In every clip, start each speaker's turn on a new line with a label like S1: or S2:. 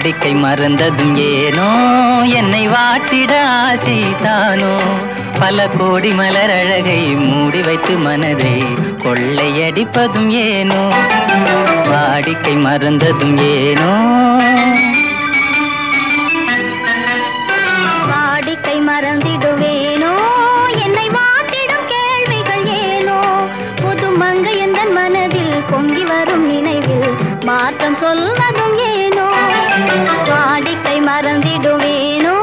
S1: வாடிக்கை மறந்ததும் ஏனோ? என்னை வாட்டிட ஆசைதானோ பல கோடி மலர் அழகை மூடி வைத்து மனதை கொள்ளையடிப்பதும் ஏனோ? வாடிக்கை மறந்ததும் ஏனோ?
S2: வாடிக்கை மறந்திடுவேனோ? என்னை வாட்டிடும் கேள்விகள் ஏனோ? புது மங்கை எந்தன் மனதில் பொங்கி வரும் நினைவில் மாற்றம் சொல்வதும் ஏனோ? வாடிக்கை மறந்திடுவேனோ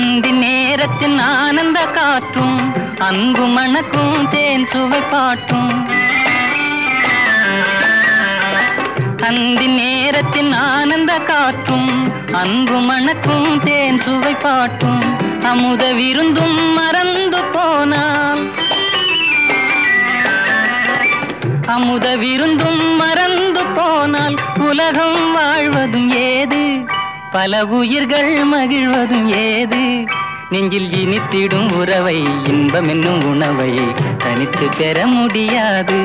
S1: அந்தி நேரத்தின் ஆனந்த காற்றும் அன்பு மணக்கும் தேன் சுவை பாட்டும். அந்தி நேரத்தின் ஆனந்த காற்றும் அன்பு மணக்கும் தேன் சுவை பாட்டும். அமுத விருந்தும் மறந்து போனால். அமுத விருந்தும் மறந்து போனால் உலகம் வாழ்வதும் ஏது? பல உயிர்கள் மகிழ்வதும் ஏது? நெஞ்சில் இனித்திடும் உறவை இன்பம் என்னும் உணவை தனித்து பெற முடியாது.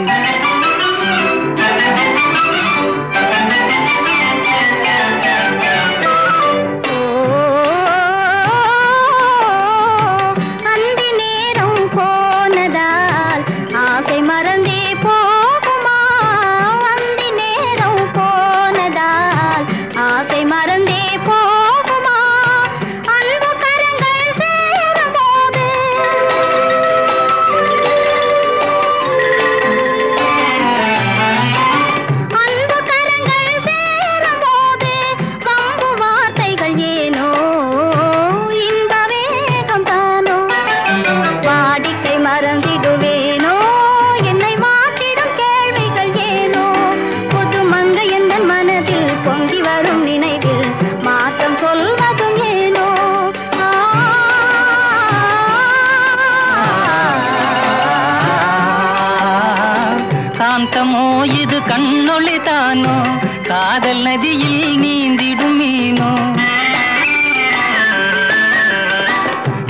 S1: காந்தமோ இது கண்ணொளி தானோ? காதல் நதியில் நீந்திடும் மீனோ?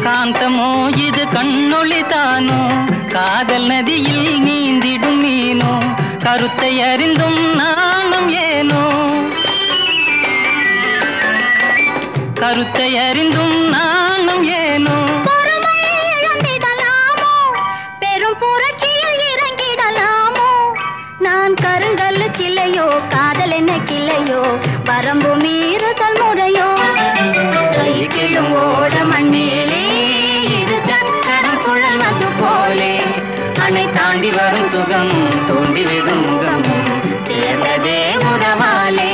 S1: காந்தமோ? இது கண்ணொளி தானோ? காதல் நதியில் நீந்திடும் மீனோ? கருத்தை அறிந்தும் நாணம் ஏனோ? கருத்தை அறிந்தும் நாணம் ஏனோ?
S2: கருங்கல் சில்லையோ காதல் என்ன கிள்ளையோ வரம்பு மீறுதல் முறையோ. சைக்கிளும் ஓட மண்ணிலே இது சக்கரம் சுழல் வந்து போலே.
S1: அணை தாண்டி வரும் சுகம் தோண்டிவிடும் முகம் சேர்ந்ததே உறவாலே